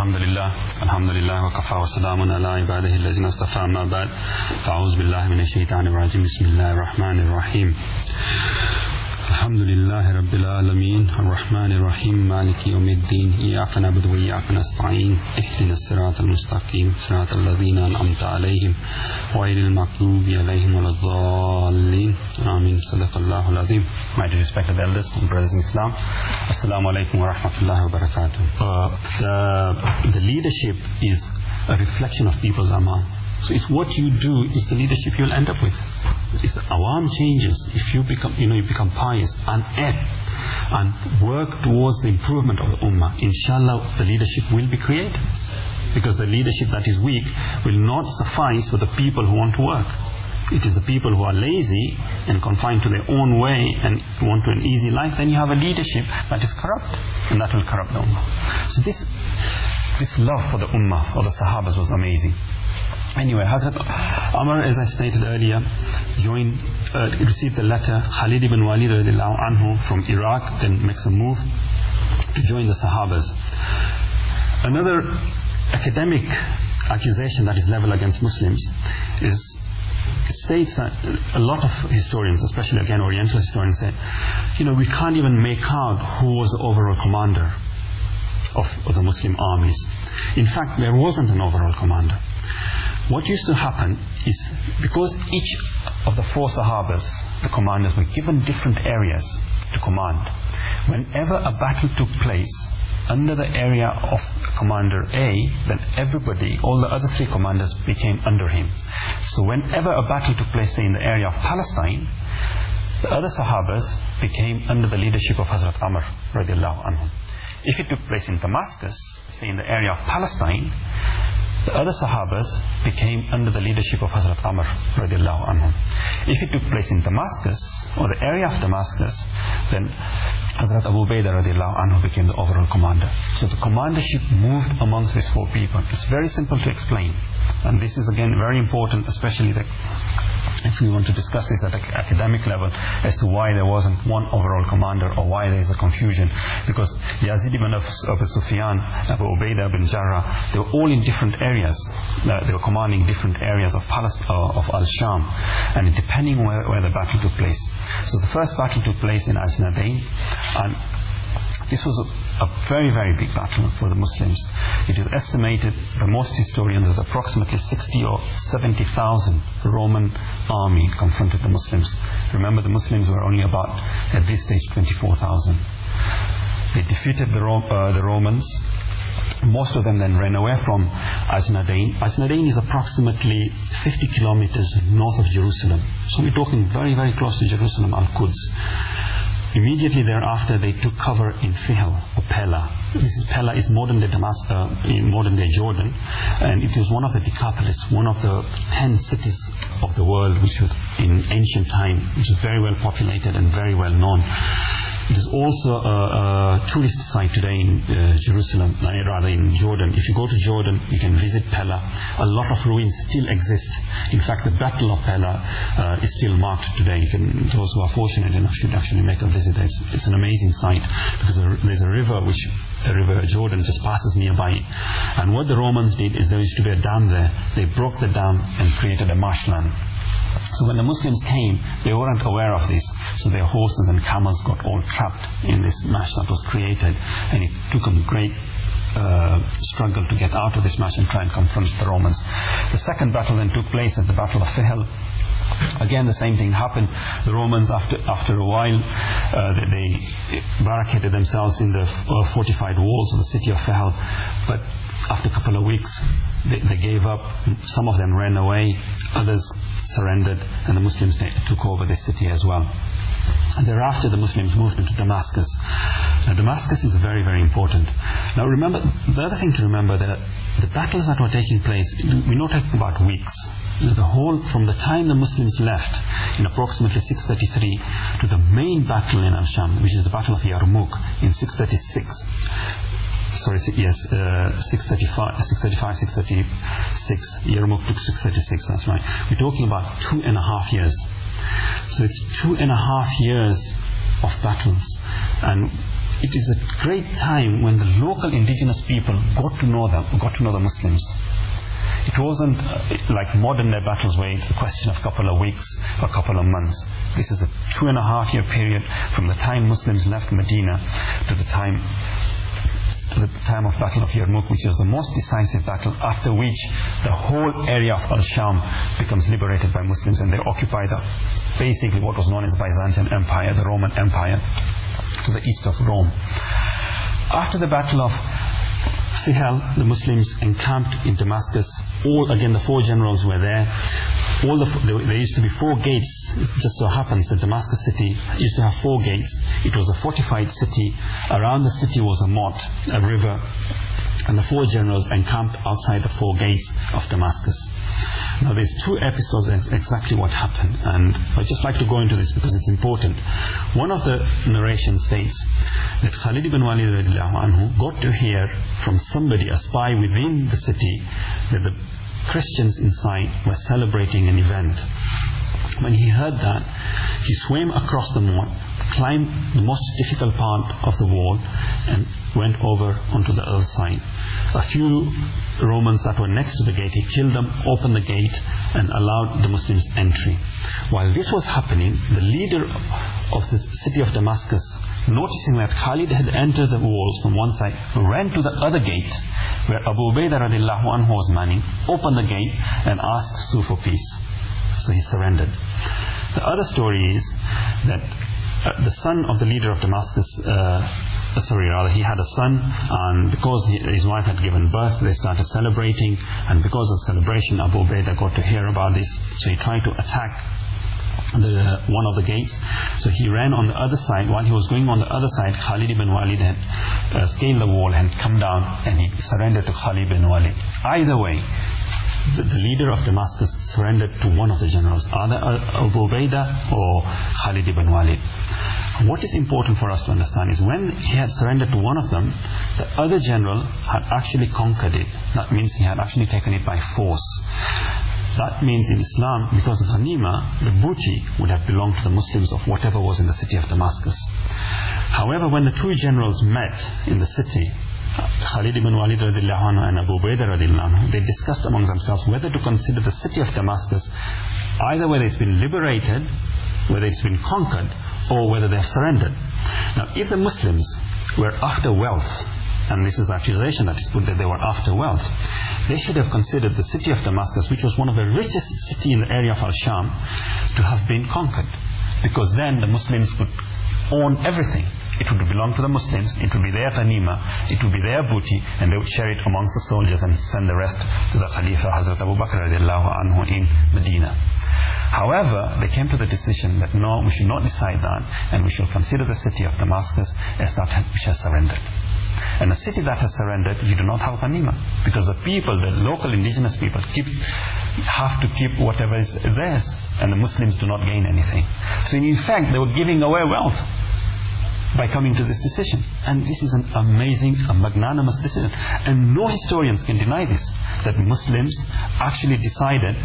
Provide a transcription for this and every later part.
الحمد لله الحمد لله وكفى وسلام على عباده الذين اصطفى ما بعد فأعوذ بالله من الشيطان الرجيم بسم الله الرحمن الرحيم الحمد لله رب العالمين الرحمن الرحيم مالك يوم الدين إياك نعبد وإياك نستعين اهدنا الصراط المستقيم صراط الذين أنعمت عليهم غير المغضوب عليهم ولا الضالين آمين صدق الله العظيم My dear respected elders and brothers in Islam Assalamu alaikum wa rahmatullahi wa barakatuh uh, the, the leadership is a reflection of people's amal so it's what you do is the leadership you'll end up with. If the awam changes, if you become, you know, you become pious and ed and work towards the improvement of the ummah, inshallah the leadership will be created. Because the leadership that is weak will not suffice for the people who want to work. It is the people who are lazy and confined to their own way and want to an easy life, then you have a leadership that is corrupt and that will corrupt the ummah. So this this love for the ummah or the sahabas was amazing. Anyway, Hazrat Amr, as I stated earlier, joined, uh, received the letter. Khalid ibn Walid anhu from Iraq, then makes a move to join the Sahabas. Another academic accusation that is leveled against Muslims is it states that a lot of historians, especially again Oriental historians, say, you know, we can't even make out who was the overall commander of, of the Muslim armies. In fact, there wasn't an overall commander. What used to happen is because each of the four Sahabas, the commanders, were given different areas to command, whenever a battle took place under the area of Commander A, then everybody, all the other three commanders became under him. So whenever a battle took place, say in the area of Palestine, the other Sahabas became under the leadership of Hazrat Amr radiallahu anhu. If it took place in Damascus, say in the area of Palestine, the other Sahabas became under the leadership of Hazrat Amr radiallahu anhu. If it took place in Damascus or the area of Damascus, then Hazrat Abu Ubaidah radiallahu anhu became the overall commander. So the commandership moved amongst these four people. It's very simple to explain. And this is again very important, especially the if we want to discuss this at academic level as to why there wasn't one overall commander or why there is a confusion because Yazid ibn Abu Sufyan, Abu Ubaidah ibn Jarrah, they were all in different areas. Uh, they were commanding different areas of Palestine, uh, of Al-Sham and depending where, where the battle took place. So the first battle took place in Ajnadain and this was a, a, very, very big battle for the Muslims. It is estimated by most historians as approximately 60 or 70,000 Roman army confronted the Muslims. Remember, the Muslims were only about, at this stage, 24,000. They defeated the, uh, the Romans. Most of them then ran away from Ajnadain. Ajnadain is approximately 50 kilometers north of Jerusalem. So we're talking very, very close to Jerusalem, Al-Quds. Immediately thereafter, they took cover in Fihl or Pella. This is Pella is modern day Damascus, uh, modern day Jordan, and it was one of the Decapolis, one of the ten cities of the world, which was in ancient time, which was very well populated and very well known. Is also a, a tourist site today in uh, Jerusalem, rather in Jordan. If you go to Jordan, you can visit Pella. A lot of ruins still exist. In fact, the Battle of Pella uh, is still marked today. Can, those who are fortunate enough should actually make a visit. It's, it's an amazing site because there's a river which the river Jordan just passes nearby. And what the Romans did is there used to be a dam there. They broke the dam and created a marshland. So when the Muslims came, they weren't aware of this. So their horses and camels got all trapped in this marsh that was created. And it took them great uh, struggle to get out of this marsh and try and confront the Romans. The second battle then took place at the Battle of Fihl. Again, the same thing happened. The Romans, after after a while, uh, they, they, barricaded themselves in the uh, fortified walls of the city of Fihl. But after a couple of weeks, they, they gave up. Some of them ran away. Others surrendered and the Muslims took over the city as well. And thereafter the Muslims moved into Damascus. Now Damascus is very, very important. Now remember, the other thing to remember that the battles that were taking place, we're not talking about weeks. The whole, from the time the Muslims left in approximately 633 to the main battle in Al-Sham, which is the Battle of Yarmouk in 636, sorry, yes, uh, 635, 635, 636. Yarmouk took 636, that's right. We're talking about two and a half years. So it's two and a half years of battles. And it is a great time when the local indigenous people got to know them, got to know the Muslims. It wasn't uh, like modern day battles where it's a question of a couple of weeks or a couple of months. This is a two and a half year period from the time Muslims left Medina to the time the time of Battle of Yarmouk, which is the most decisive battle, after which the whole area of Al-Sham becomes liberated by Muslims and they occupy the, basically what was known as Byzantine Empire, the Roman Empire, to the east of Rome. After the Battle of Sihel, the Muslims encamped in Damascus. All, again, the four generals were there. All the, there used to be four gates. It just so happens that Damascus city used to have four gates. It was a fortified city. Around the city was a moat, a river, and the four generals encamped outside the four gates of Damascus. Now there's two episodes exactly what happened and I'd just like to go into this because it's important. One of the narrations states that Khalid ibn Walid anhu got to hear from somebody, a spy within the city, that the Christians inside were celebrating an event. When he heard that, he swam across the moat, climbed the most difficult part of the wall, and went over onto the other side. A few Romans that were next to the gate, he killed them, opened the gate, and allowed the Muslims entry. While this was happening, the leader of the city of Damascus, noticing that Khalid had entered the walls from one side, ran to the other gate, where Abu Ubaidah radiallahu anhu was manning, opened the gate, and asked Su for peace. So he surrendered. The other story is that uh, the son of the leader of Damascus, uh, uh, sorry, rather, he had a son, and because he, his wife had given birth, they started celebrating, and because of celebration, Abu Ubaidah got to hear about this, so he tried to attack the, one of the gates. So he ran on the other side. While he was going on the other side, Khalid ibn Walid had uh, scaled the wall and come down, and he surrendered to Khalid ibn Walid. Either way, the, the, leader of Damascus surrendered to one of the generals, either Abu Ubaidah or Khalid ibn Walid. What is important for us to understand is when he had surrendered to one of them, the other general had actually conquered it. That means he had actually taken it by force. That means in Islam, because of Ghanima, the booty would have belonged to the Muslims of whatever was in the city of Damascus. However, when the two generals met in the city, Khalid ibn Walid anhu and Abu Ubaidah anhu, they discussed among themselves whether to consider the city of Damascus either whether it's been liberated, whether it's been conquered, or whether they've surrendered. Now, if the Muslims were after wealth, and this is accusation that is put that they were after wealth, they should have considered the city of Damascus, which was one of the richest cities in the area of Al-Sham, to have been conquered. Because then the Muslims would own everything. It would belong to the Muslims, it would be their ghanima, it would be their booty, and they would share it amongst the soldiers and send the rest to the Khalifa Hazrat Abu Bakr anhu in Medina. However, they came to the decision that no, we should not decide that, and we should consider the city of Damascus as that which has surrendered. And a city that has surrendered, you do not have ghanima. Because the people, the local indigenous people, keep, have to keep whatever is theirs. And the Muslims do not gain anything. So in fact, they were giving away wealth by coming to this decision. And this is an amazing, a magnanimous decision. And no historians can deny this, that Muslims actually decided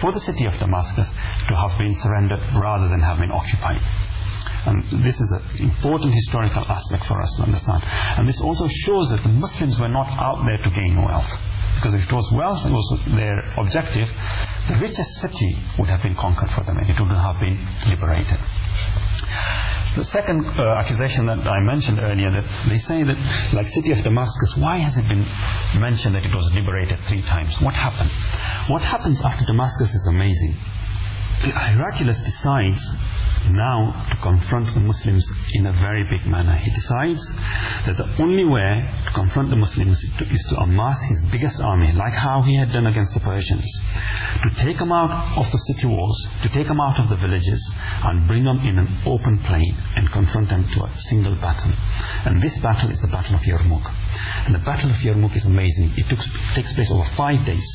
for the city of Damascus to have been surrendered rather than have been occupied. And this is an important historical aspect for us to understand. And this also shows that the Muslims were not out there to gain wealth. Because if it was wealth that was their objective, the richest city would have been conquered for them and it would have been liberated. The second uh, accusation that I mentioned earlier, that they say that, like city of Damascus, why has it been mentioned that it was liberated three times? What happened? What happens after Damascus is amazing. Heraclius decides now to confront the Muslims in a very big manner. He decides that the only way to confront the Muslims is to, amass his biggest army, like how he had done against the Persians, to take them out of the city walls, to take them out of the villages, and bring them in an open plain and confront them to a single battle. And this battle is the Battle of Yarmouk. And the Battle of Yarmouk is amazing. It took, takes place over five days.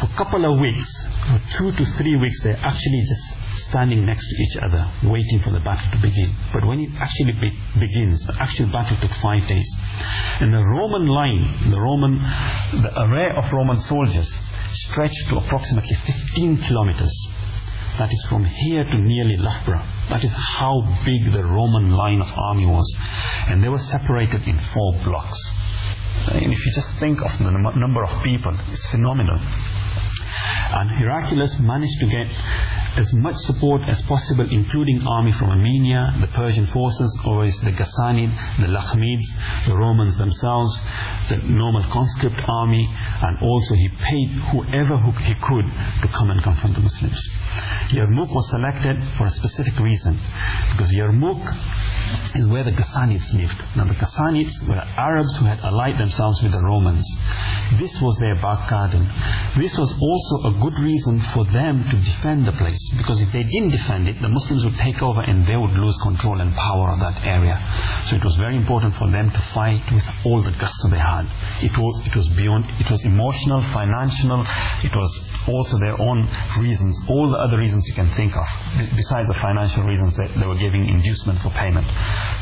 For a couple of weeks, for two to three weeks, they're actually just standing next to each other, waiting for the battle to begin. But when it actually be- begins, the actual battle took five days. And the Roman line, the Roman, the array of Roman soldiers stretched to approximately 15 kilometers. that is from here to nearly Loughborough. That is how big the Roman line of army was. And they were separated in four blocks. And if you just think of the number of people, it's phenomenal. And Heraclius managed to get as much support as possible, including army from Armenia, the Persian forces, or the Ghassanid, the Lakhmids, the Romans themselves, the normal conscript army, and also he paid whoever he could to come and confront the Muslims. Yarmouk was selected for a specific reason, because Yarmouk is where the Ghassanids lived. Now the Ghassanids were Arabs who had allied themselves with the Romans. This was their back garden. This was also a good reason for them to defend the place because if they didn't defend it, the Muslims would take over and they would lose control and power of that area. So it was very important for them to fight with all the gusto they had. It was, it was beyond, it was emotional, financial, it was also their own reasons, all the other reasons you can think of, besides the financial reasons that they were giving inducement for payment.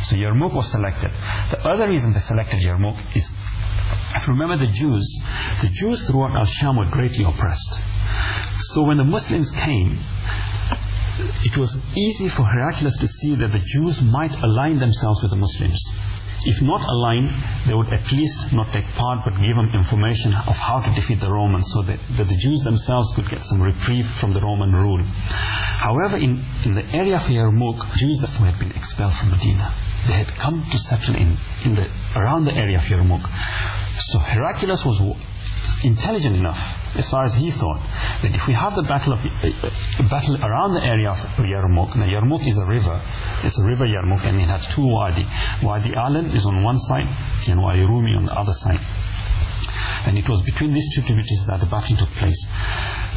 So Yarmouk was selected. The other reason they selected Yarmouk is if you remember the Jews, the Jews throughout Al-Sham were greatly oppressed. So when the Muslims came, it was easy for Heraclius to see that the Jews might align themselves with the Muslims. If not aligned, they would at least not take part but give them information of how to defeat the Romans so that, that the Jews themselves could get some reprieve from the Roman rule. However, in, in the area of Yarmouk, Jews who had been expelled from Medina, they had come to settle in, in the, around the area of Yarmouk. So Heraclius was intelligent enough, as far as he thought, that if we have the battle of uh, battle around the area of Yarmouk, now Yarmouk is a river, it's a river Yarmouk, and it has two wadi. Wadi Alan is on one side, and Wadi Rumi on the other side. And it was between these two tributaries that the battle took place.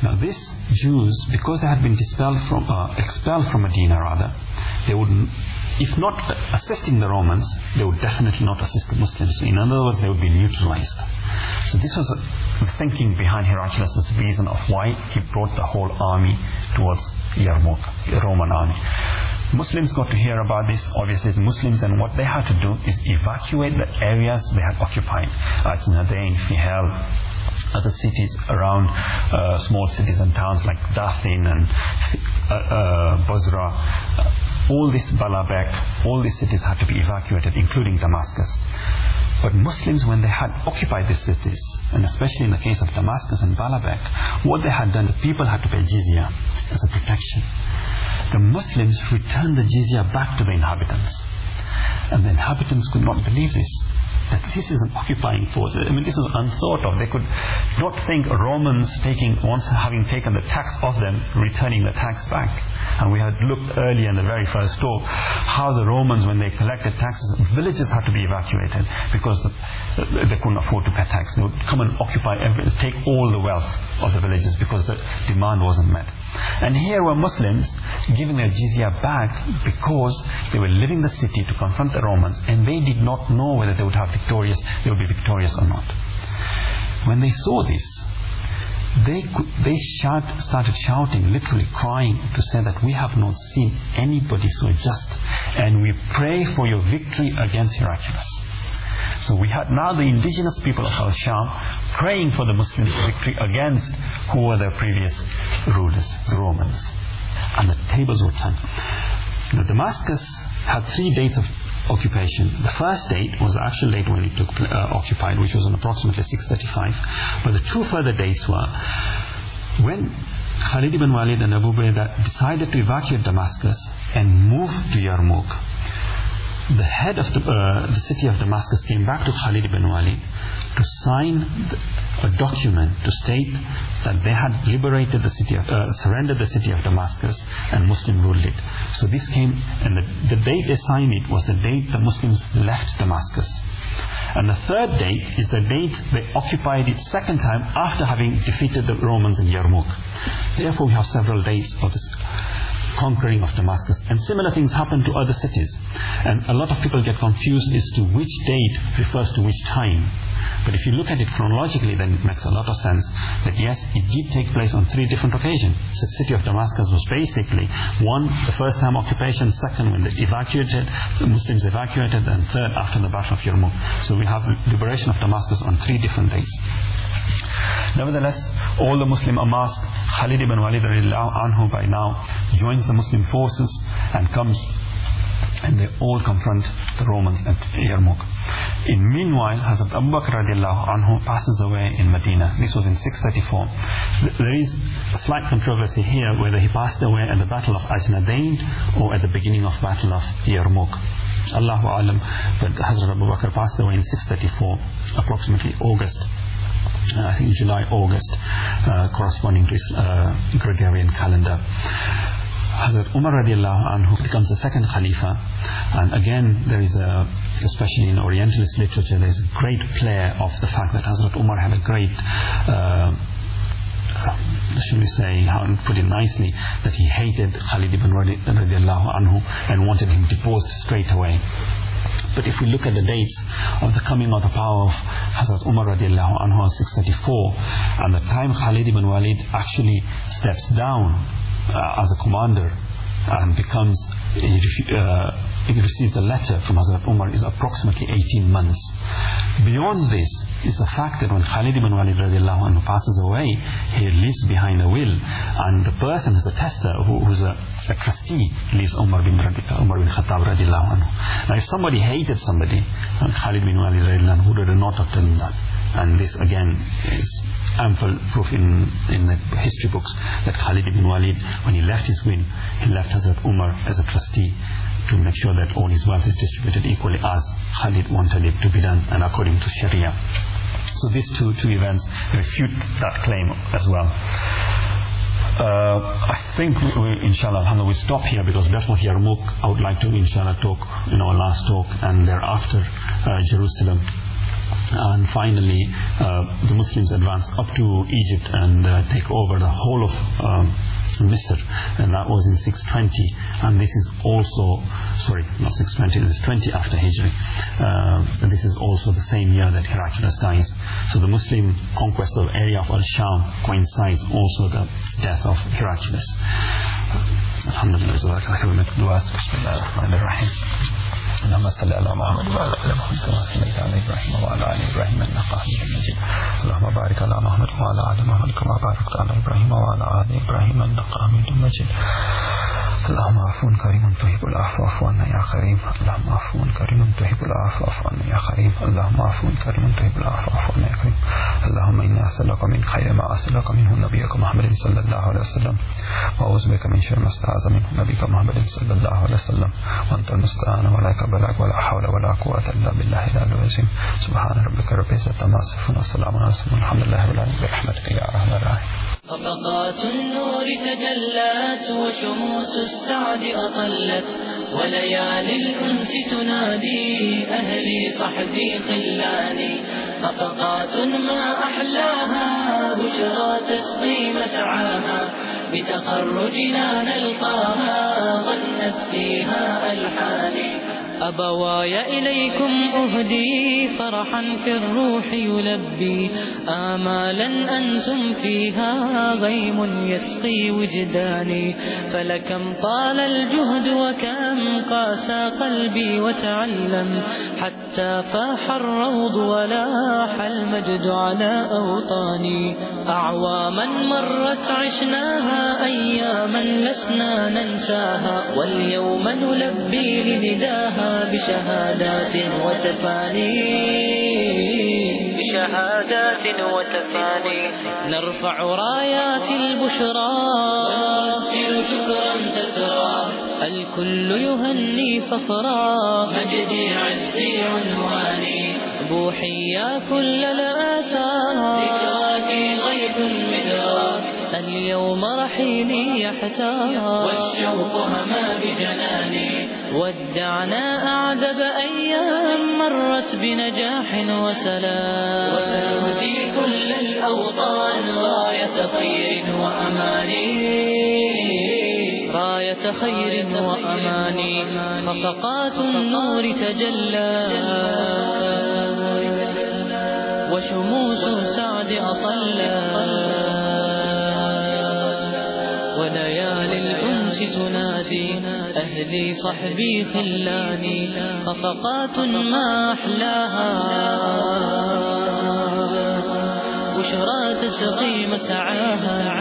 Now, these Jews, because they had been dispelled from, uh, expelled from Medina, rather, they would if not assisting the Romans, they would definitely not assist the Muslims. In other words, they would be neutralized. So this was the thinking behind Heraclius' reason of why he brought the whole army towards Yarmouk, the Roman army. Muslims got to hear about this, obviously the Muslims, and what they had to do is evacuate the areas they had occupied. Ajnadain, Fihel, other cities around uh, small cities and towns like Dathin and uh, uh, Bozrah. All these Baalbek, all these cities had to be evacuated, including Damascus. But Muslims, when they had occupied these cities, and especially in the case of Damascus and Baalbek, what they had done, the people had to pay jizya as a protection. The Muslims returned the jizya back to the inhabitants. And the inhabitants could not believe this this is an occupying force. I mean, this is unthought of. They could not think Romans taking, once having taken the tax off them, returning the tax back. And we had looked earlier in the very first talk how the Romans, when they collected taxes, villages had to be evacuated because the, they couldn't afford to pay tax. They would come and occupy, every, take all the wealth of the villages because the demand wasn't met. And here were Muslims giving their jizya back because they were leaving the city to confront the Romans and they did not know whether they would have victorious, they will be victorious or not. When they saw this, they, they shout, started shouting, literally crying, to say that we have not seen anybody so just, and we pray for your victory against Heraclius. So we had now the indigenous people of Al Sham praying for the Muslims' victory against who were their previous rulers, the Romans. And the tables were turned. Now Damascus had three dates of occupation. The first date was actually the actual date when it took uh, occupied, which was on approximately 635. But the two further dates were when Khalid ibn Walid and Abu Ubaidah decided to evacuate Damascus and move to Yarmouk the head of the, uh, the city of Damascus came back to Khalid ibn Walid to sign a document to state that they had liberated the city of, uh, surrendered the city of Damascus and Muslim ruled it. So this came, and the, the date they signed it was the date the Muslims left Damascus. And the third date is the date they occupied it second time after having defeated the Romans in Yarmouk. Therefore, we have several dates of this conquering of Damascus. And similar things happen to other cities. And a lot of people get confused as to which date refers to which time. But if you look at it chronologically, then it makes a lot of sense that yes, it did take place on three different occasions. So The city of Damascus was basically one, the first time occupation, second, when they evacuated, the Muslims evacuated, and third, after the Battle of Yarmouk. So we have liberation of Damascus on three different dates. Nevertheless, all the Muslim amassed, Khalid ibn Walid anhu by now joins the Muslim forces and comes and they all confront the Romans at Yarmouk. In meanwhile, Hazrat Abu Bakr radiallahu anhu passes away in Medina. This was in 634. There is a slight controversy here whether he passed away at the Battle of Ajnadain or at the beginning of Battle of Yarmouk. Allahu alam, but Hazrat Abu Bakr passed away in 634, approximately August I think July, August, uh, corresponding to uh, Gregorian calendar. Hazrat Umar radiallahu anhu becomes the second Khalifa and again there is a especially in Orientalist literature there is a great play of the fact that Hazrat Umar had a great uh, should we say, how to put it nicely, that he hated Khalid ibn radiallahu anhu and wanted him deposed straight away. But if we look at the dates of the coming of the power of Hazrat Umar radiallahu anhu 634 and the time Khalid ibn Walid actually steps down uh, as a commander and becomes uh, he receives a letter from Hazrat Umar is approximately 18 months. Beyond this is the fact that when Khalid ibn Walid radiallahu anhu passes away, he leaves behind a will, and the person who's a tester, who, who's a, a, trustee, leaves Umar bin, uh, Umar bin Khattab radiallahu anhu. Now, if somebody hated somebody, Khalid bin Walid radiallahu anhu would not have done that. And this again is ample proof in, in the history books that Khalid ibn Walid, when he left his will, he left Hazrat Umar as a trustee to make sure that all his wealth is distributed equally as Khalid wanted it to be done and according to Sharia. So these two, two events refute that claim as well. Uh, I think we, inshallah, alhamdulillah, we stop here because Bethlehem Yarmouk, I would like to inshallah talk in our last talk and thereafter uh, Jerusalem and finally uh, the Muslims advance up to Egypt and uh, take over the whole of um, Misr and that was in 620 and this is also sorry not 620 this is 20 after Hijri uh, and this is also the same year that Heraclius dies so the Muslim conquest of area of Al-Sham coincides also the death of Heraclius Alhamdulillah بسم الله الرحمن الرحيم اللهم صل على محمد وعلى ال محمد كما صليت على ابراهيم وعلى ال ابراهيم انك حميد مجيد. اللهم بارك على محمد وعلى ال محمد كما باركت على ابراهيم وعلى ال ابراهيم انك حميد مجيد. اللهم عفو كريم تحب العفو عفو عنا يا كريم. اللهم عفو كريم تحب العفو عفو عنا يا كريم. اللهم عفو كريم تحب العفو عفو عنا يا كريم. اللهم أنا أسألك من خير ما أسألك منه نبيك محمد صلى الله عليه وسلم. وأعوذ بك من شر ما استعاذ منه نبيك محمد صلى الله عليه وسلم. وأنت المستعان ولا بلاك ولا حول ولا قوة إلا بالله العلي العظيم. سبحان ربك رب العزة عما يصفون وسلام على المرسلين الحمد لله رب العالمين. برحمتك يا أرحم الراحمين. طبقات النور تجلت وشموس السعد أطلت. وليالي الأنس تنادي أهلي صحبي خلاني. طبقات ما أحلاها بشرى تسقي مسعاها بتخرجنا نلقاها غنت فيها ألحاني. أبواي إليكم أهدي فرحا في الروح يلبي. آمالا أنتم فيها غيم يسقي وجداني. فلكم طال الجهد وكم قاسى قلبي وتعلم. حتى فاح الروض ولاح المجد على أوطاني. أعواما مرت عشناها أياما لسنا ننساها. واليوم نلبي لنداها بشهادات وتفاني. بشهادات وتفاني. نرفع رايات البشرى. ونرتل شكرا تترى. الكل يهني فخرا. مجدي عزي عنواني. بوحي يا كل الآثار. ذكراكي غيث مدرا اليوم رحيلي يحتار. والشوق هما بجناني. ودعنا أعذب أيام مرت بنجاح وسلام. وسنهدي كل الأوطان راية خير وأماني راية خير وأماني خفقات النور تجلى. وشموس سعد أطلى وليال تنادي أهلي صحبي خلاني خفقات ما أحلاها بشرى تسقي مسعاها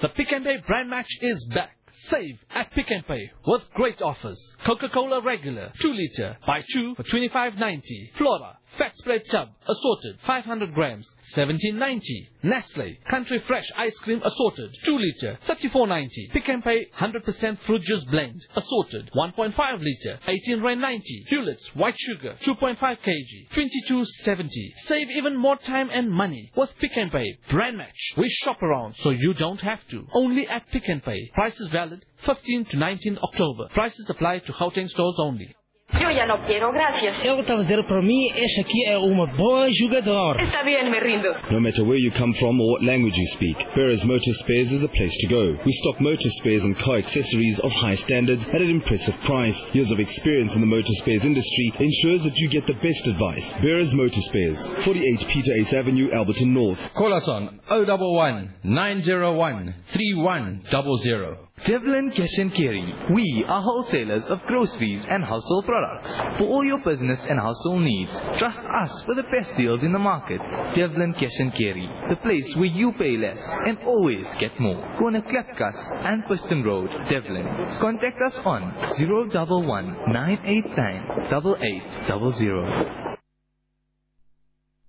The Pick n Pay brand match is back. Save at Pick n Pay with great offers. Coca-Cola regular, 2 litre, buy 2 for 25.90. Flora, fat spread tub, assorted, 500 grams, 17.90. Nestle, country fresh ice cream assorted, 2 liter, 34.90. Pick n Pay, 100% fruit juice blend, assorted, 1.5 liter, 18 rand 90. Huletts, white sugar, 2.5 kg, 22.70. Save even more time and money with Pick n Pay brand match. We shop around so you don't have to. Only at Pick n Pay. Prices valid 15 to 19 October. Prices apply to Gauteng stores only. Yo ya no quiero, gracias. Eu estava a dizer para mim, este aqui é uma boa jogador. Está bien, me rindo. No matter where you come from or what language you speak, Beres Motor Spares is the place to go. We stock motor spares and car accessories of high standards at an impressive price. Years of experience in the motor spares industry ensures that you get the best advice. Beres Motor Spares, 48 Peter Ace Avenue, Alberton North. Call us on 011 901 3100. Devlin Cash and Carry. We are wholesalers of groceries and household products. For all your business and household needs, trust us for the best deals in the market. Devlin Cash and Carry. The place where you pay less and always get more. Kona Klepkas and Piston Road, Devlin. Contact us on 011 989 8800.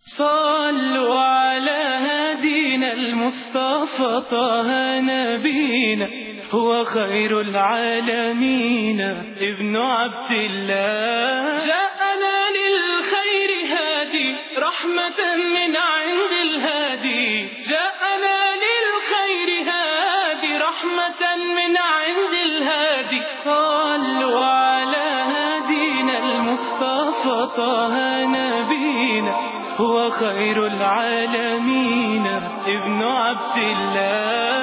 صلوا على هدينا المصطفى طه نبينا هو خير العالمين. ابن عبد الله. جاءنا للخير هادي رحمة من عند الهادي. جاءنا للخير هادي رحمة من عند الهادي. صلوا على هدينا المصطفى طه نبينا. هو خير العالمين. ابن عبد الله.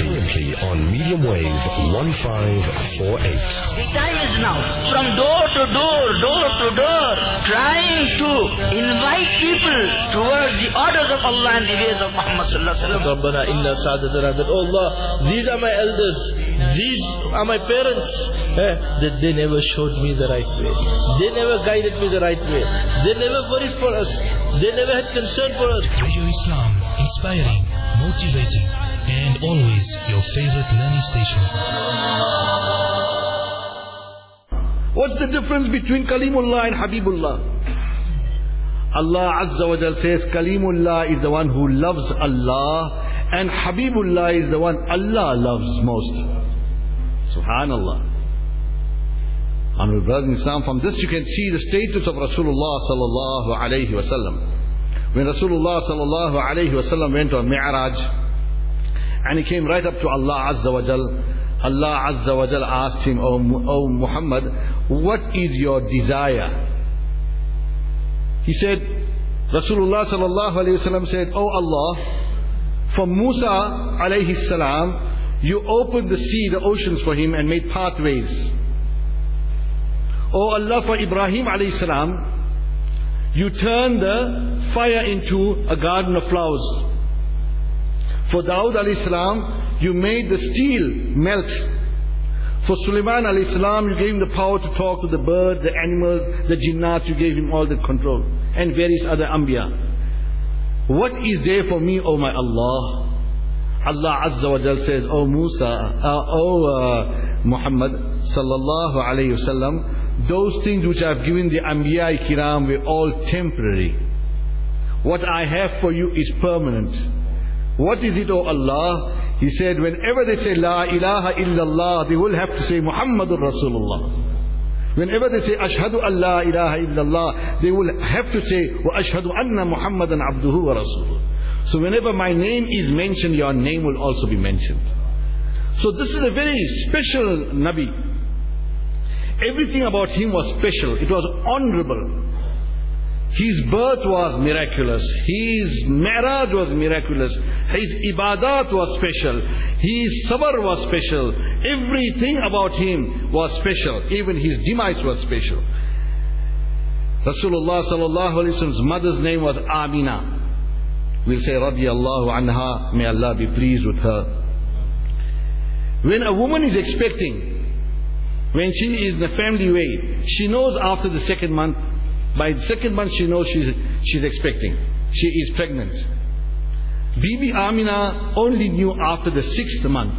currently on medium wave 1548. The time is now from door to door, door to door, trying to invite people towards the orders of Allah and the ways of Muhammad sallallahu alaihi wasallam. Rabbana oh Allah, these are my elders, these are my parents. Eh, that they never showed me the right way. They never guided me the right way. They never worried for us. They never had concern for us. Radio Islam, inspiring, motivating and always your favorite learning station. What's the difference between Kalimullah and Habibullah? Allah Azza wa Jal says Kalimullah is the one who loves Allah and Habibullah is the one Allah loves most. Subhanallah. Honorable brothers from this you can see the status of Rasulullah sallallahu alayhi wasallam. When Rasulullah sallallahu alayhi wasallam went on Mi'raj and he came right up to Allah Azza wa Jal, Allah Azza wa Jal asked him, O, o Muhammad, what is your desire? He said, Rasulullah sallallahu alayhi wasallam said, Oh Allah, for Musa alayhi salam, you opened the sea, the oceans for him and made pathways. Oh Allah, for Ibrahim alayhi salam, you turned the fire into a garden of flowers. For Dawood alayhi salam, you made the steel melt. For Sulaiman alayhi salam, you gave him the power to talk to the birds, the animals, the jinnat, you gave him all the control. And various other anbiya. What is there for me, O my Allah? Allah Azza wa Jal says, O Musa, uh, O uh, Muhammad sallallahu alayhi wasallam, those things which I have given the Anbiya kiram were all temporary. What I have for you is permanent. What is it, O Allah? He said, whenever they say La ilaha illallah, they will have to say Muhammadur Rasulullah. Whenever they say Ashhadu Allah ilaha illallah, they will have to say Wa ashhadu anna Muhammadan abduhu wa rasuluh. So whenever my name is mentioned, your name will also be mentioned. So this is a very special Nabi. Everything about him was special. It was honorable. His birth was miraculous. His marriage was miraculous. His ibadat was special. His sabr was special. Everything about him was special. Even his demise was special. Rasulullah sallallahu alaihi wasallam's mother's name was Amina. We'll say radiyallahu anha. May Allah be pleased with her. When a woman is expecting, when she is in a family way, she knows after the second month by the second month she knows she's, she's expecting. She is pregnant. Bibi Amina only knew after the sixth month.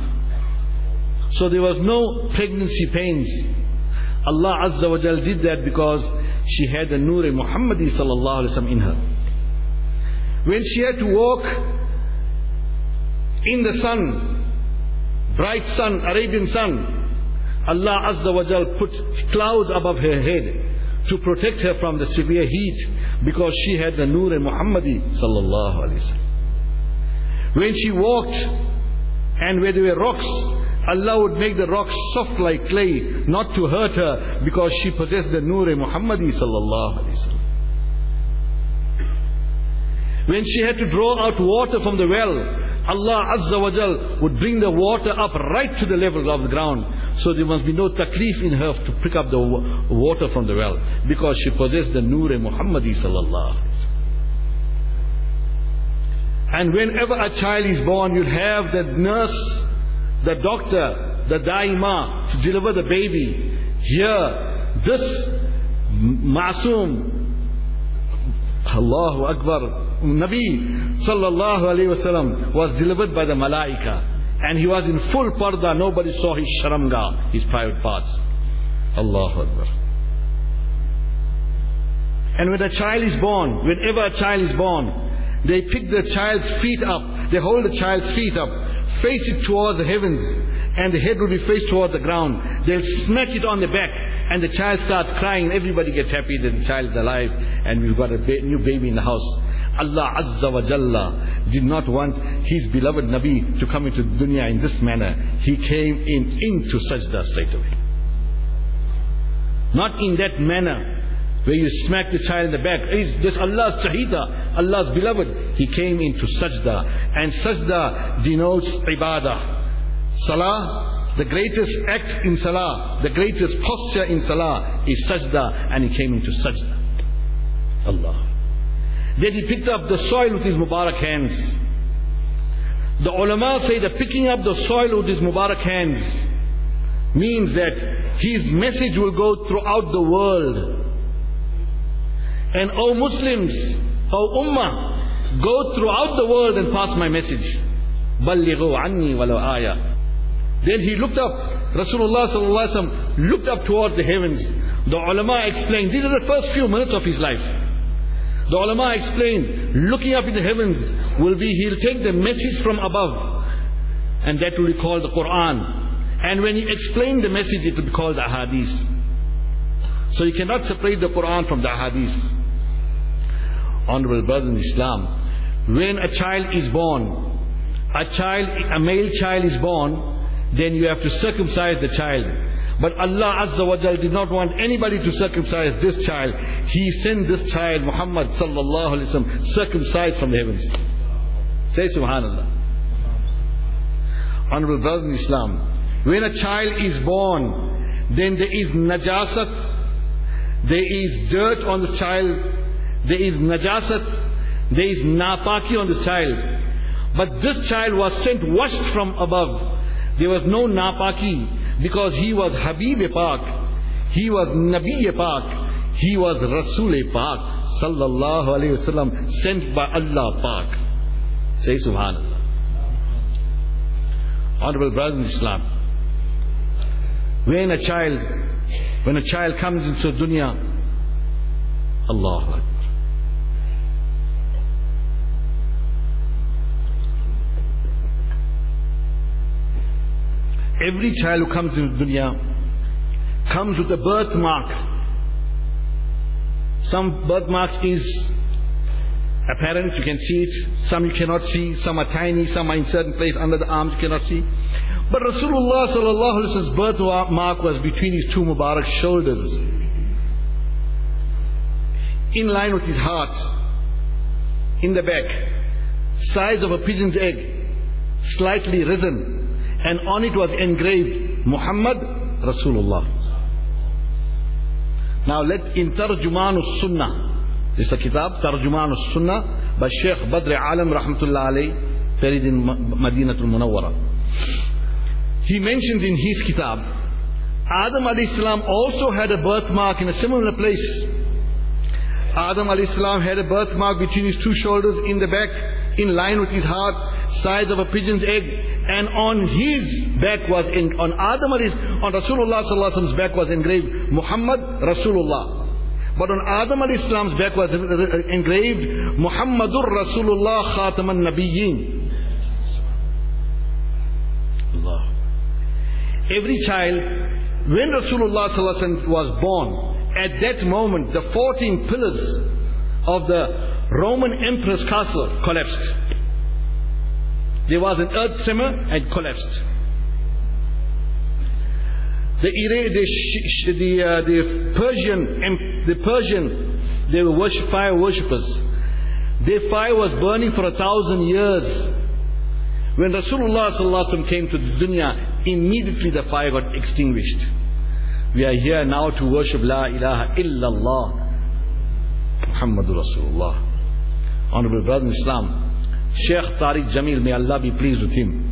So there was no pregnancy pains. Allah Azza wa Jal did that because she had the Nur Muhammadi sallallahu alaihi wasallam in her. When she had to walk in the sun, bright sun, Arabian sun, Allah Azza wa Jal put clouds above her head to protect her from the severe heat because she had the Nur Muhammadi sallallahu alaihi wasallam. When she walked and where there were rocks, Allah would make the rocks soft like clay, not to hurt her because she possessed the Nur Muhammadi sallallahu alaihi wasallam. When she had to draw out water from the well, Allah Azza wa Jal would bring the water up right to the level of the ground. So there must be no taklif in her to pick up the water from the well. Because she possessed the Nur Muhammadi sallallahu And whenever a child is born, you'll have the nurse, the doctor, the daima to deliver the baby. Here, this Masoom, Allahu Akbar, Nabi sallallahu alayhi wasallam was delivered by the malaika. And he was in full parda, nobody saw his sharamga, his private parts. Allahu Akbar. And when a child is born, whenever a child is born, they pick the child's feet up, they hold the child's feet up, face it towards the heavens, and the head will be faced toward the ground. They'll smack it on the back, and the child starts crying, everybody gets happy that the child is alive, and we've got a new baby in the house. Allah Azza wa Jalla did not want His beloved Nabi to come into dunya in this manner. He came in into sajda straight away. Not in that manner where you smack the child in the back. Just Allah's shahida, Allah's beloved. He came into sajda. And sajda denotes ibadah. Salah, the greatest act in Salah, the greatest posture in Salah is sajda and he came into sajda. Allah. Then he picked up the soil with his Mubarak hands. The ulama say that picking up the soil with his Mubarak hands means that his message will go throughout the world. And O Muslims, O Ummah, go throughout the world and pass my message. بَلِّغُوا عَنِّي وَلَوْ آيَةً then he looked up, Rasulullah sallallahu alaihi wasallam looked up towards the heavens. The ulama explained, these are the first few minutes of his life. The ulama explained, looking up in the heavens will be, he'll take the message from above. And that will be called the Quran. And when he explained the message, it will be called the Hadith. So you cannot separate the Quran from the Hadith. Honorable brothers in Islam, when a child is born, a child, a male child is born, then you have to circumcise the child. But Allah Azza wa Jal did not want anybody to circumcise this child. He sent this child, Muhammad sallallahu alaihi wasallam, circumcised from the heavens. Say Subhanallah. Honorable brothers in Islam, when a child is born, then there is najasat, there is dirt on the child, there is najasat, there is napaki on the child. But this child was sent washed from above. There was no napaki because he was Habib Pak. He was Nabi Pak. He was Rasul Pak. Sallallahu alayhi wasallam sent by Allah Pak. Say Subhanallah. Honorable brothers in Islam. When a child, when a child comes into dunya, Allah Every child who comes into dunya comes with a birthmark. Some birthmarks is apparent, you can see it. Some you cannot see. Some are tiny, some are in certain place under the arms, you cannot see. But Rasulullah sallallahu alaihi wasallam's birthmark was between his two Mubarak shoulders. In line with his heart. In the back. Size of a pigeon's egg. Slightly risen and on it was engraved Muhammad Rasulullah. Now let in Tarjuman Sunnah, is a kitab, Tarjuman Sunnah by Sheikh Badr Alam Rahmatullah alayh, buried in Madinatul Munawwara. He mentioned in his kitab, Adam alayhi salam also had a birthmark in a similar place. Adam alayhi salam had a birthmark between his two shoulders in the back, in line with his heart, size of a pigeon's egg, and on his back was in, on Adam alayhi, on Rasulullah sallallahu back was engraved Muhammad Rasulullah. But on Adam alayhi salam's back was engraved Muhammadur Rasulullah Khataman Nabiyyin. Allah. Every child, when Rasulullah sallallahu was born, at that moment the 14 pillars of the Roman Emperor's castle collapsed. There was an earth tremor and collapsed. The, the, the, uh, the Persian, the Persian, they were worship, fire worshippers. Their fire was burning for a thousand years. When Rasulullah came to the dunya, immediately the fire got extinguished. We are here now to worship La ilaha illallah Muhammadur Rasulullah. Honorable brothers in Islam, Sheikh Tariq Jamil, may Allah be pleased with him.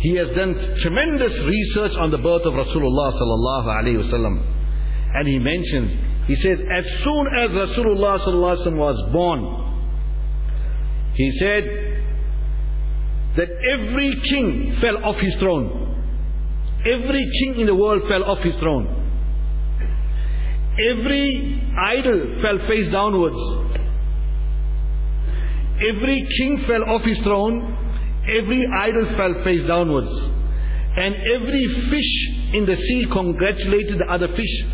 He has done tremendous research on the birth of Rasulullah sallallahu wasallam. And he mentions, he says, as soon as Rasulullah sallallahu was born, he said that every king fell off his throne. Every king in the world fell off his throne. Every idol fell face downwards. Every king fell off his throne, every idol fell face downwards. And every fish in the sea congratulated the other fish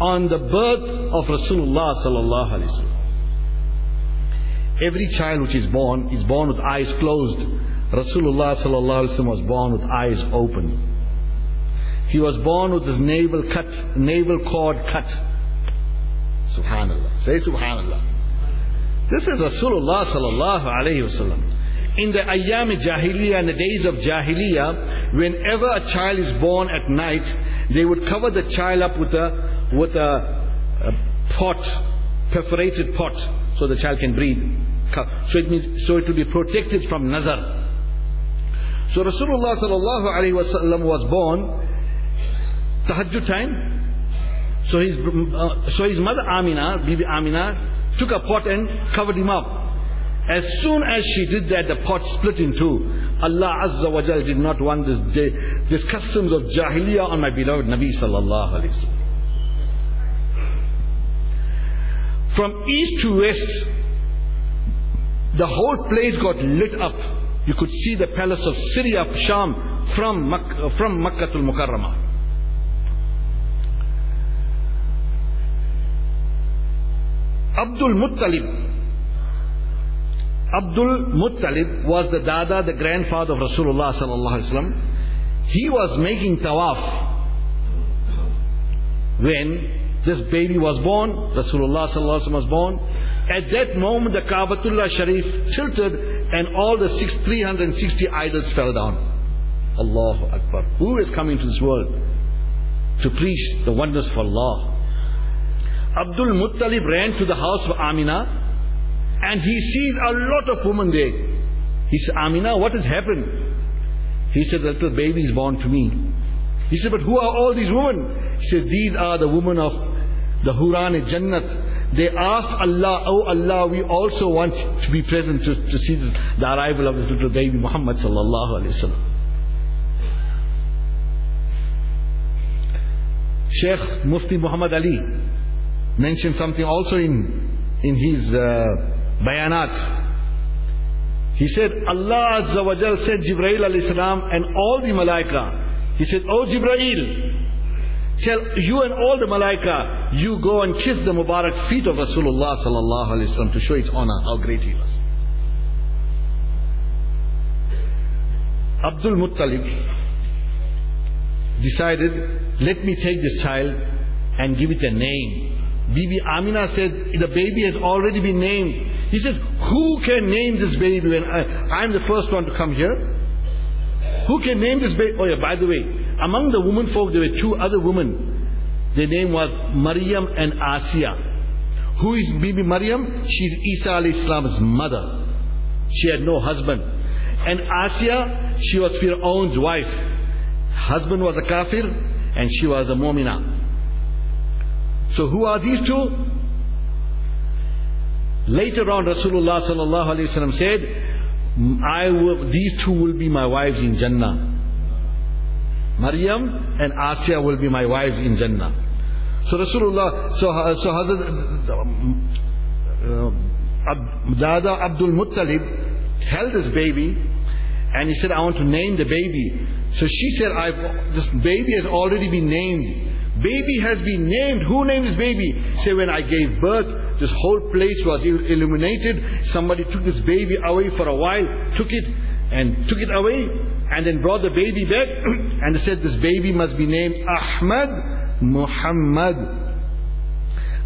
on the birth of Rasulullah sallallahu alaihi wasallam. Every child which is born is born with eyes closed. Rasulullah sallallahu alaihi wasallam was born with eyes open. He was born with his navel cut, navel cord cut. Subhanallah. Say Subhanallah. This is Rasulullah sallallahu alayhi wasallam. in the Ayyam Jahiliyyah, in the days of Jahiliyyah, whenever a child is born at night, they would cover the child up with a, with a, a pot, perforated pot, so the child can breathe. So it means, so it will be protected from nazar. So Rasulullah sallallahu alaihi wasallam was born tahajjud time. So his, uh, so his mother Amina, Bibi Amina, took a pot and covered him up. As soon as she did that, the pot split in two. Allah Azza wa Jal did not want this, this customs of Jahiliyyah on my beloved Nabi sallallahu alaihi wasallam. From east to west, the whole place got lit up. You could see the palace of Syria, Sham, from, from Makkah al Abdul Muttalib. Abdul Muttalib was the dada, the grandfather of Rasulullah sallallahu alaihi wasallam. He was making tawaf when this baby was born. Rasulullah sallallahu alaihi wasallam was born. At that moment, the Kaabatullah Sharif tilted, and all the six, 360 idols fell down. Allahu Akbar. Who is coming to this world to preach the wonders of Allah? Abdul Muttalib ran to the house of Amina and he sees a lot of women there. He said, Amina, what has happened? He said, the little baby is born to me. He said, but who are all these women? He said, these are the women of the Huran Jannat. They asked Allah, oh Allah, we also want to be present to, to see this, the arrival of this little baby Muhammad sallallahu alayhi wasallam. Sheikh Mufti Muhammad Ali mentioned something also in, in his uh, bayanat. He said, Allah Azza wa Jal said Jibreel alayhi salam and all the malaika. He said, Oh Jibreel, tell you and all the malaika, you go and kiss the Mubarak feet of Rasulullah sallallahu alayhi wasallam to show its honor, how great he was. Abdul Muttalib decided, let me take this child and give it a name. Bibi Amina said, the baby has already been named. He said, who can name this baby when I, am the first one to come here? Who can name this baby? Oh yeah, by the way, among the women folk, there were two other women. Their name was Maryam and Asiya. Who is Bibi Maryam? She's Isa alayhi salam's mother. She had no husband. And Asiya, she was Fir'aun's wife. Husband was a kafir and she was a mu'mina. So who are these two? Later on Rasulullah sallallahu alaihi wasallam said, I will, these two will be my wives in Jannah. Maryam and Asiya will be my wives in Jannah. So Rasulullah, so, so Hazrat, uh, Dada Abdul Muttalib held this baby and he said, I want to name the baby. So she said, I've, this baby has already been named. Baby has been named. Who named this baby? Say, when I gave birth, this whole place was illuminated. Somebody took this baby away for a while, took it and took it away, and then brought the baby back, and said, this baby must be named Ahmad Muhammad.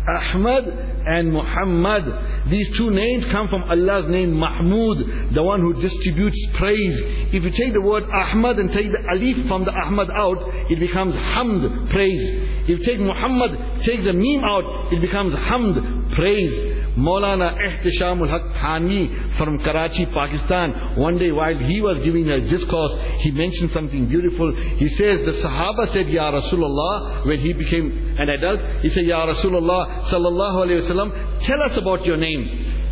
Ahmad and Muhammad. These two names come from Allah's name Mahmud, the one who distributes praise. If you take the word Ahmad and take the alif from the Ahmad out, it becomes Hamd, praise. If you take Muhammad, take the meme out, it becomes Hamd, praise. Maulana Ihtishamul Haq Thanvi from Karachi, Pakistan. One day while he was giving a discourse, he mentioned something beautiful. He says, the Sahaba said, Ya Rasulullah, when he became an adult, he said, Ya Rasulullah, sallallahu alayhi wasallam, tell us about your name.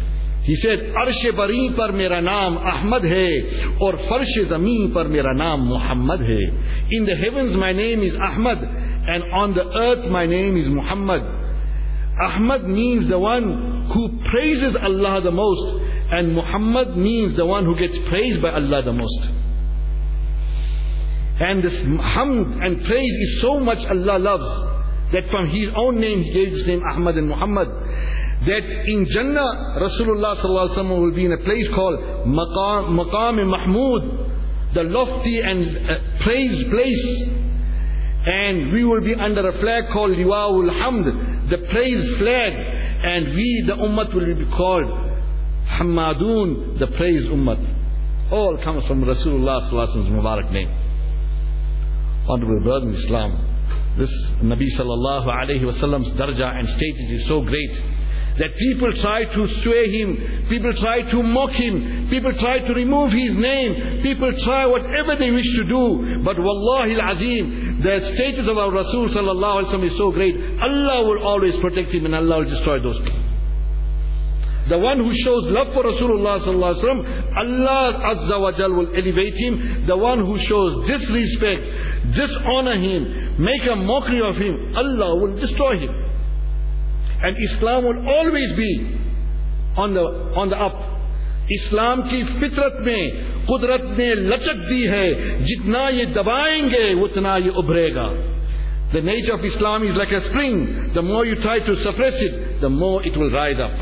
He said, bari par mera naam Ahmad hai, or farsh zameen par mera naam Muhammad hai. In the heavens my name is Ahmad, and on the earth my name is Muhammad. Ahmad means the one who praises Allah the most, and Muhammad means the one who gets praised by Allah the most. And this hamd and praise is so much Allah loves that from his own name he gave his name Ahmad and Muhammad. That in Jannah, Rasulullah sallallahu will be in a place called Maqam, Mahmud, the lofty and uh, praised place. And we will be under a flag called Liwa'ul Hamd, the praise flag. And we, the Ummah, will be called Hamadun, the praise Ummah. all comes from Rasulullah sallallahu alaihi Mubarak name. Honorable brother in Islam, this Nabi sallallahu alayhi wasallam's darja and status is so great that people try to sway him, people try to mock him, people try to remove his name, people try whatever they wish to do. But wallahi al-azim, the status of our Rasul sallallahu alayhi wasallam is so great, Allah will always protect him and Allah will destroy those people. The one who shows love for Rasulullah sallallahu alaihi wasallam, Allah azza wa jal will elevate him. The one who shows disrespect, dishonor him, make a mockery of him, Allah will destroy him. And Islam will always be on the on the up. Islam की फितरत में कुदरत ने लचक दी है जितना ये दबाएंगे उतना ये उभरेगा The nature of Islam is like a spring. The more you try to suppress it, the more it will rise up.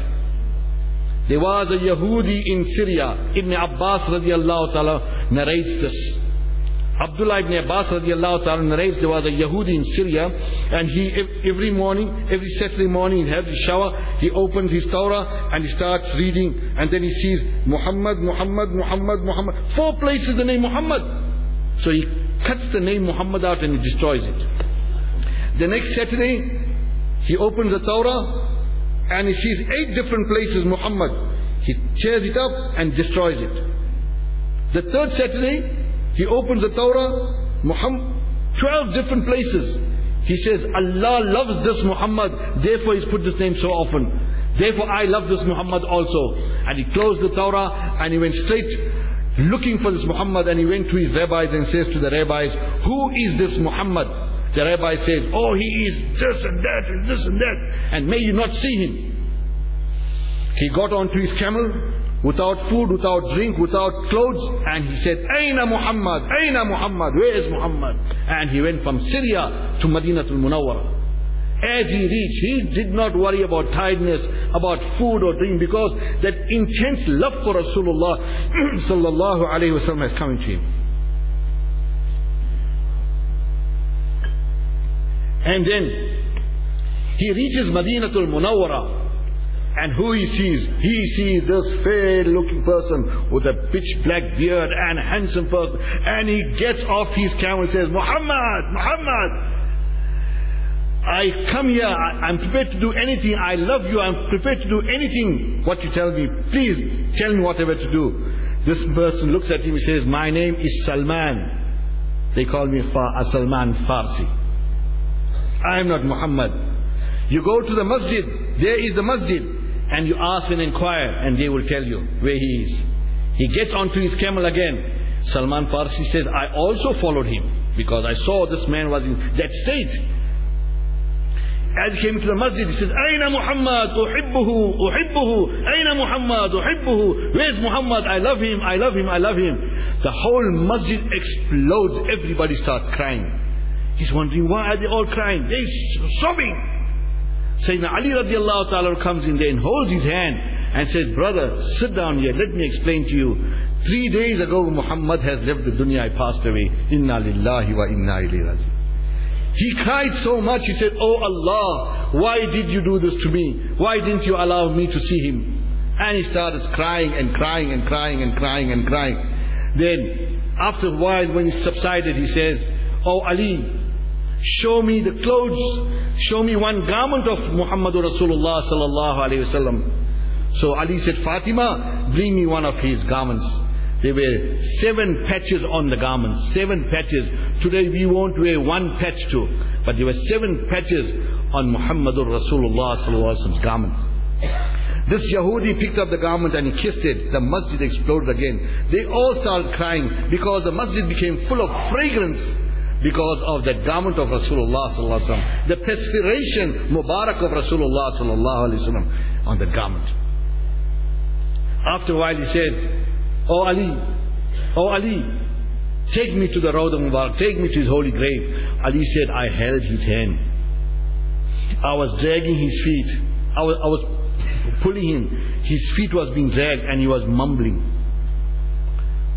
There was a Yahudi in Syria. Ibn Abbas radiallahu ta'ala narrates this. Abdullah ibn Abbas radiallahu ta'ala narrates there was a Yahudi in Syria and he every morning, every Saturday morning he has his shower, he opens his Torah and he starts reading and then he sees Muhammad, Muhammad, Muhammad, Muhammad. Four places the name Muhammad. So he cuts the name Muhammad out and he destroys it. The next Saturday he opens the Torah and he sees eight different places Muhammad. He tears it up and destroys it. The third Saturday, he opens the Torah, Muhammad, 12 different places. He says, Allah loves this Muhammad, therefore he's put this name so often. Therefore I love this Muhammad also. And he closed the Torah and he went straight looking for this Muhammad and he went to his rabbis and says to the rabbis, Who is this Muhammad? The rabbi says, Oh, he is this and that and this and that. And may you not see him. He got onto his camel without food, without drink, without clothes, and he said, Aina Muhammad, Aina Muhammad, where is Muhammad? And he went from Syria to Madinatul Munawwara. As he reached, he did not worry about tiredness, about food or drink, because that intense love for Rasulullah sallallahu alayhi wasallam has come into him. And then he reaches Madinatul Munawwara. And who he sees? He sees this fair looking person with a pitch black beard and handsome person. And he gets off his camel and says, Muhammad, Muhammad, I come here, I, am prepared to do anything. I love you, I'm prepared to do anything what you tell me. Please tell me whatever to do. This person looks at him and says, My name is Salman. They call me Fa- uh, Salman Farsi. I am not Muhammad. You go to the masjid, there is the masjid, and you ask and inquire, and they will tell you where he is. He gets onto his camel again. Salman Farsi says, I also followed him, because I saw this man was in that state. As he came to the masjid, he says, Aina Muhammad, uhibbuhu, uhibbuhu, Aina Muhammad, uhibbuhu, where's Muhammad? I love him, I love him, I love him. The whole masjid explodes, everybody starts crying. He's wondering, why are they all crying? They're sobbing. Sayyidina Ali radiallahu ta'ala comes in there and holds his hand and says, brother, sit down here, let me explain to you. Three days ago Muhammad has left the dunya, I passed away. Inna lillahi wa inna ilayhi. He cried so much, he said, Oh Allah, why did you do this to me? Why didn't you allow me to see him? And he started crying and crying and crying and crying and crying. Then, after a while, when he subsided, he says, Oh Ali, show me the clothes, show me one garment of Muhammadur Rasulullah sallallahu alayhi wasallam. So Ali said, Fatima, bring me one of his garments. There were seven patches on the garments, seven patches. Today we won't wear one patch too, but there were seven patches on Muhammadur Rasulullah wasallam's garment. This Yahudi picked up the garment and he kissed it. The masjid exploded again. They all started crying because the masjid became full of fragrance because of the garment of Rasulullah sallallahu alaihi wasallam. The perspiration Mubarak of Rasulullah sallallahu alaihi wasallam on the garment. After a while he says, Oh Ali, Oh Ali, take me to the Rawda Mubarak, take me to his holy grave. Ali said, I held his hand. I was dragging his feet. I was, I was pulling him. His feet was being dragged and he was mumbling.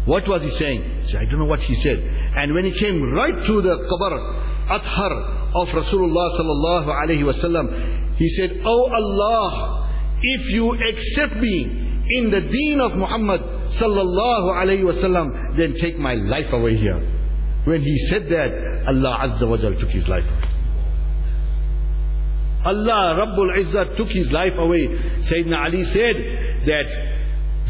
What was he saying? Said, I don't know what he said. And when he came right to the qabr, athar of Rasulullah sallallahu alayhi wasallam, he said, Oh Allah, if you accept me in the deen of Muhammad sallallahu alayhi wasallam, then take my life away here. When he said that, Allah Azza wa Jal took his life away. Allah Rabbul Izzat took his life away. Sayyidina Ali said that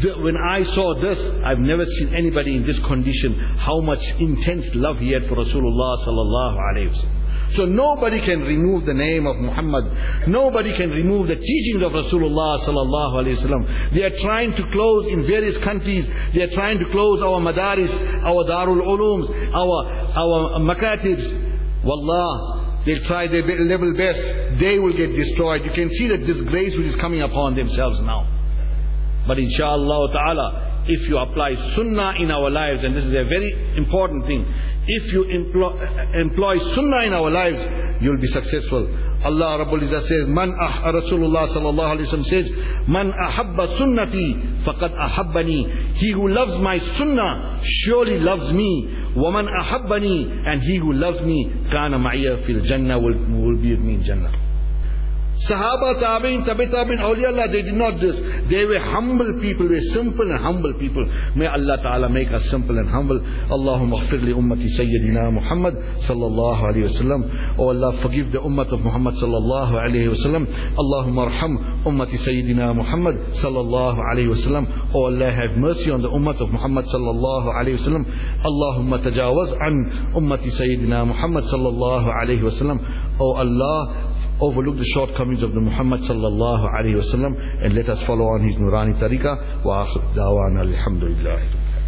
when I saw this, I've never seen anybody in this condition, how much intense love he had for Rasulullah sallallahu alayhi wasallam. So nobody can remove the name of Muhammad. Nobody can remove the teachings of Rasulullah sallallahu alaihi wasallam. They are trying to close in various countries. They are trying to close our madaris, our darul ulums, our our makatibs. Wallah, they'll try their level best. They will get destroyed. You can see the disgrace which is coming upon themselves now. But inshallah ta'ala, if you apply sunnah in our lives, and this is a very important thing, if you employ, employ sunnah in our lives, you'll be successful. Allah Rabbul Izzah says, Man ah, Rasulullah sallallahu alayhi wa says, Man ahabba sunnati faqad ahabbani. He who loves my sunnah surely loves me. Waman ahabbani. And he who loves me, kana ma'iyya fil jannah, will, will be with me in jannah. Sahaba, Tabi'in, Tabi Tabi'in, awliya they did not this. They were humble people, they were simple and humble people. May Allah Ta'ala make us simple and humble. Allahumma aghfir li ummati Sayyidina Muhammad sallallahu alayhi wasallam. Oh Allah, forgive the ummah of Muhammad sallallahu alayhi wasallam. Allahumma arham ummati Sayyidina Muhammad sallallahu alayhi wasallam. Oh Allah, have mercy on the ummah of Muhammad sallallahu alayhi wasallam. Allahumma tajawaz an ummati Sayyidina Muhammad sallallahu alayhi wasallam. Oh Allah, overlook the shortcomings of the Muhammad sallallahu alayhi wasallam and let us follow on his Nurani tariqah. Wa akhir da'wana alhamdulillah